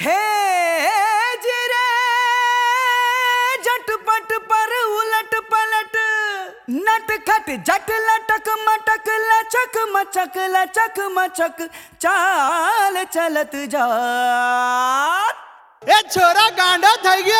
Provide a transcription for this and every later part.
हे जिरे, झटपट पर उलट पलट। नटखट झट लटक मटक, लचक मचक लचक मचक, चाल चलत जा। ए छोरा गांडा થઈ ગયો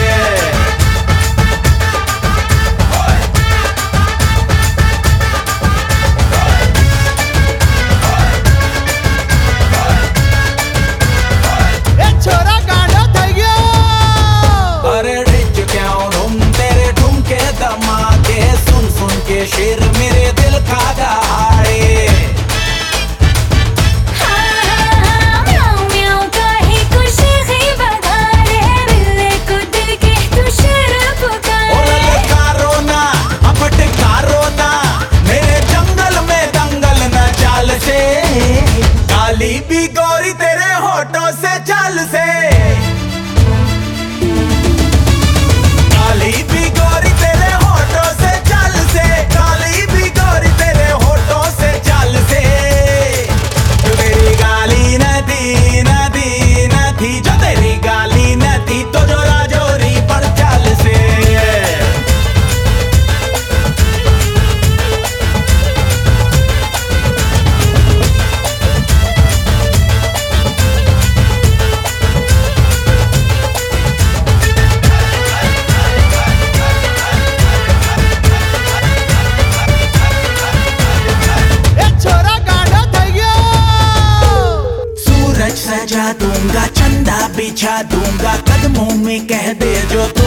सजा दूँगा चंदा बिछा दूँगा कदमों में कह दे जो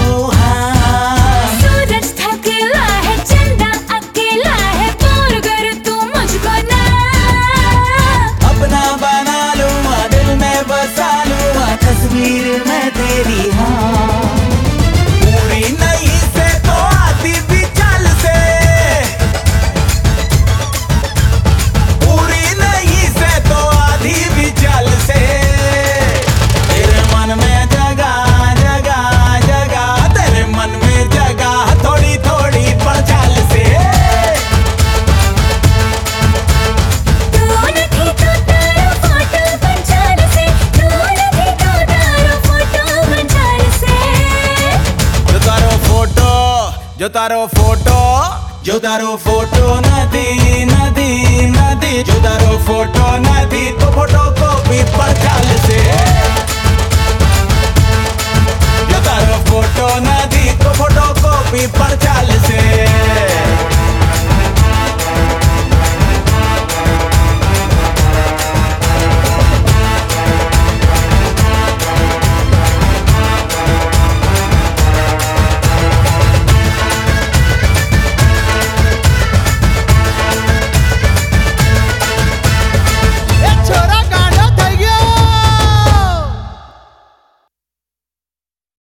જો તારો ફોટો જો તારો ફોટો નથી નથી નથી જો તારો ફોટો નથી તો ફોટો